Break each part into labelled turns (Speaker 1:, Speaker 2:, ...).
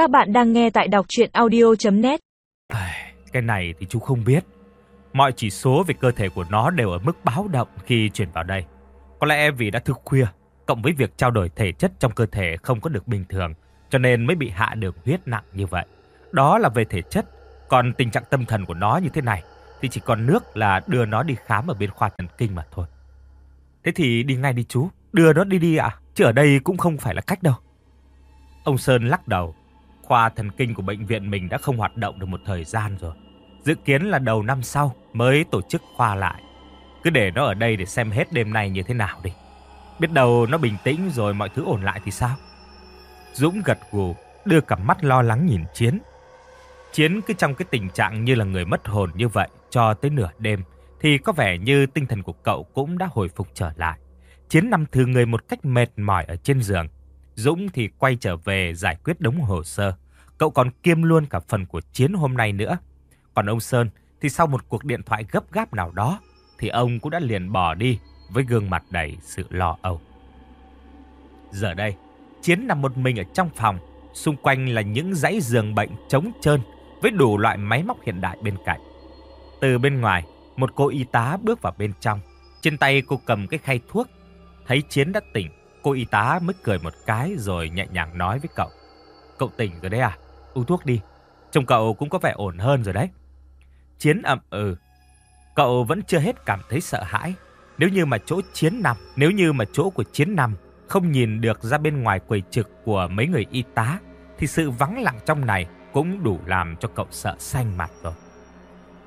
Speaker 1: Các bạn đang nghe tại đọc chuyện audio.net
Speaker 2: Cái này thì chú không biết. Mọi chỉ số về cơ thể của nó đều ở mức báo động khi chuyển vào đây. Có lẽ vì đã thức khuya, cộng với việc trao đổi thể chất trong cơ thể không có được bình thường, cho nên mới bị hạ đường huyết nặng như vậy. Đó là về thể chất, còn tình trạng tâm thần của nó như thế này thì chỉ còn nước là đưa nó đi khám ở bên khoa thần kinh mà thôi. Thế thì đi ngay đi chú, đưa nó đi đi ạ, chứ ở đây cũng không phải là cách đâu. Ông Sơn lắc đầu, khoa thần kinh của bệnh viện mình đã không hoạt động được một thời gian rồi. Dự kiến là đầu năm sau mới tổ chức khoa lại. Cứ để nó ở đây để xem hết đêm nay như thế nào đi. Biết đâu nó bình tĩnh rồi mọi thứ ổn lại thì sao? Dũng gật gù, đưa cặp mắt lo lắng nhìn Chiến. Chiến cứ trong cái tình trạng như là người mất hồn như vậy cho tới nửa đêm thì có vẻ như tinh thần của cậu cũng đã hồi phục trở lại. Chiến nằm thư người một cách mệt mỏi ở trên giường. Dũng thì quay trở về giải quyết đống hồ sơ. Cậu còn kiêm luôn cả phần của Chiến hôm nay nữa. Còn ông Sơn thì sau một cuộc điện thoại gấp gáp nào đó thì ông cũng đã liền bỏ đi với gương mặt đầy sự lo âu. Giờ đây, Chiến nằm một mình ở trong phòng, xung quanh là những dãy giường bệnh trống trơn với đủ loại máy móc hiện đại bên cạnh. Từ bên ngoài, một cô y tá bước vào bên trong. Trên tay cô cầm cái khay thuốc. Thấy Chiến đã tỉnh, cô y tá mới cười một cái rồi nhẹ nhàng nói với cậu. Cậu tỉnh rồi đấy à? Uống thuốc đi. Trông cậu cũng có vẻ ổn hơn rồi đấy. Chiến ậm ừ. Cậu vẫn chưa hết cảm thấy sợ hãi. Nếu như mà chỗ Chiến nằm, nếu như mà chỗ của Chiến nằm không nhìn được ra bên ngoài quầy trực của mấy người y tá, thì sự vắng lặng trong này cũng đủ làm cho cậu sợ xanh mặt rồi.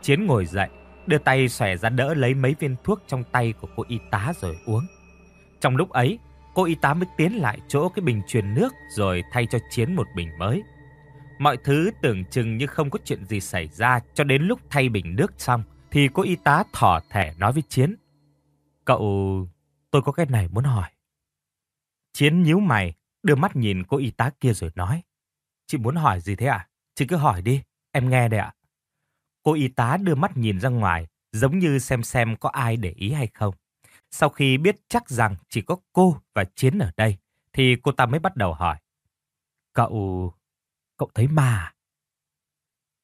Speaker 2: Chiến ngồi dậy, đưa tay xòe ra đỡ lấy mấy viên thuốc trong tay của cô y tá rồi uống. Trong lúc ấy, cô y tá mới tiến lại chỗ cái bình truyền nước rồi thay cho Chiến một bình mới. Mọi thứ tưởng chừng như không có chuyện gì xảy ra cho đến lúc thay bình nước xong thì cô y tá thỏ thẻ nói với Chiến. Cậu, tôi có cái này muốn hỏi. Chiến nhíu mày, đưa mắt nhìn cô y tá kia rồi nói. Chị muốn hỏi gì thế ạ? Chị cứ hỏi đi, em nghe đây ạ. Cô y tá đưa mắt nhìn ra ngoài, giống như xem xem có ai để ý hay không. Sau khi biết chắc rằng chỉ có cô và Chiến ở đây, thì cô ta mới bắt đầu hỏi. Cậu cậu thấy ma? À?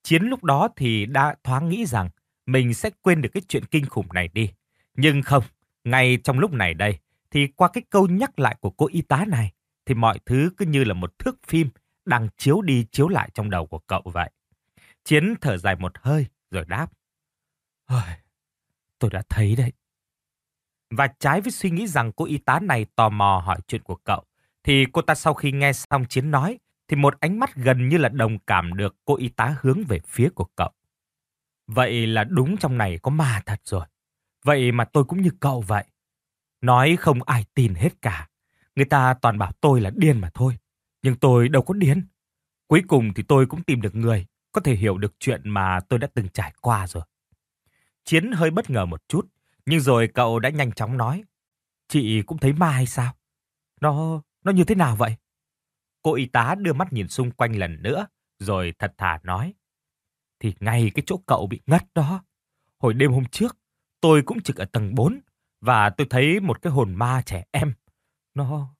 Speaker 2: Chiến lúc đó thì đã thoáng nghĩ rằng mình sẽ quên được cái chuyện kinh khủng này đi. Nhưng không, ngay trong lúc này đây, thì qua cái câu nhắc lại của cô y tá này, thì mọi thứ cứ như là một thước phim đang chiếu đi chiếu lại trong đầu của cậu vậy. Chiến thở dài một hơi rồi đáp. Tôi đã thấy đấy. Và trái với suy nghĩ rằng cô y tá này tò mò hỏi chuyện của cậu, thì cô ta sau khi nghe xong Chiến nói, thì một ánh mắt gần như là đồng cảm được cô y tá hướng về phía của cậu. Vậy là đúng trong này có ma thật rồi. Vậy mà tôi cũng như cậu vậy. Nói không ai tin hết cả. Người ta toàn bảo tôi là điên mà thôi. Nhưng tôi đâu có điên. Cuối cùng thì tôi cũng tìm được người có thể hiểu được chuyện mà tôi đã từng trải qua rồi. Chiến hơi bất ngờ một chút, nhưng rồi cậu đã nhanh chóng nói. Chị cũng thấy ma hay sao? Nó, nó như thế nào vậy? Cô y tá đưa mắt nhìn xung quanh lần nữa, rồi thật thà nói. Thì ngay cái chỗ cậu bị ngất đó. Hồi đêm hôm trước, tôi cũng trực ở tầng 4, và tôi thấy một cái hồn ma trẻ em. Nó,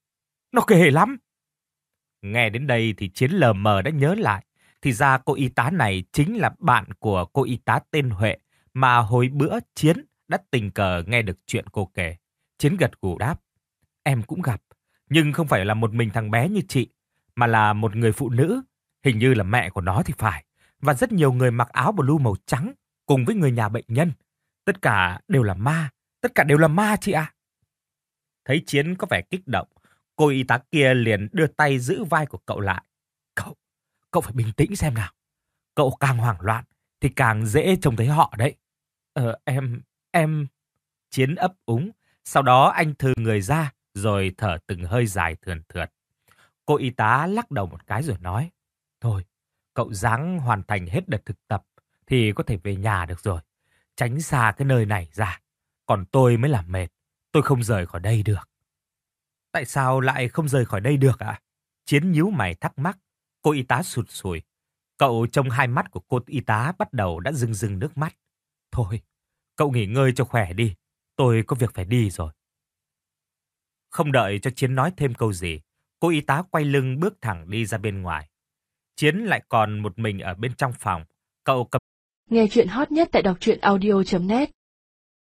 Speaker 2: nó ghê lắm. Nghe đến đây thì Chiến lờ mờ đã nhớ lại. Thì ra cô y tá này chính là bạn của cô y tá tên Huệ mà hồi bữa Chiến đã tình cờ nghe được chuyện cô kể. Chiến gật gù đáp. Em cũng gặp, nhưng không phải là một mình thằng bé như chị, mà là một người phụ nữ, hình như là mẹ của nó thì phải, và rất nhiều người mặc áo blue màu trắng cùng với người nhà bệnh nhân. Tất cả đều là ma, tất cả đều là ma chị ạ. Thấy Chiến có vẻ kích động, cô y tá kia liền đưa tay giữ vai của cậu lại. Cậu, cậu phải bình tĩnh xem nào. Cậu càng hoảng loạn thì càng dễ trông thấy họ đấy. Ờ, em, em... Chiến ấp úng, sau đó anh thư người ra rồi thở từng hơi dài thườn thượt. Cô y tá lắc đầu một cái rồi nói. Thôi, cậu ráng hoàn thành hết đợt thực tập thì có thể về nhà được rồi. Tránh xa cái nơi này ra. Còn tôi mới là mệt. Tôi không rời khỏi đây được. Tại sao lại không rời khỏi đây được ạ? À? Chiến nhíu mày thắc mắc. Cô y tá sụt sùi. Cậu trong hai mắt của cô y tá bắt đầu đã rưng rưng nước mắt. Thôi, cậu nghỉ ngơi cho khỏe đi. Tôi có việc phải đi rồi. Không đợi cho Chiến nói thêm câu gì, cô y tá quay lưng bước thẳng đi ra bên ngoài. Chiến lại còn một mình ở bên trong phòng. Cậu cầm
Speaker 3: Nghe chuyện hot nhất tại đọc truyện audio.net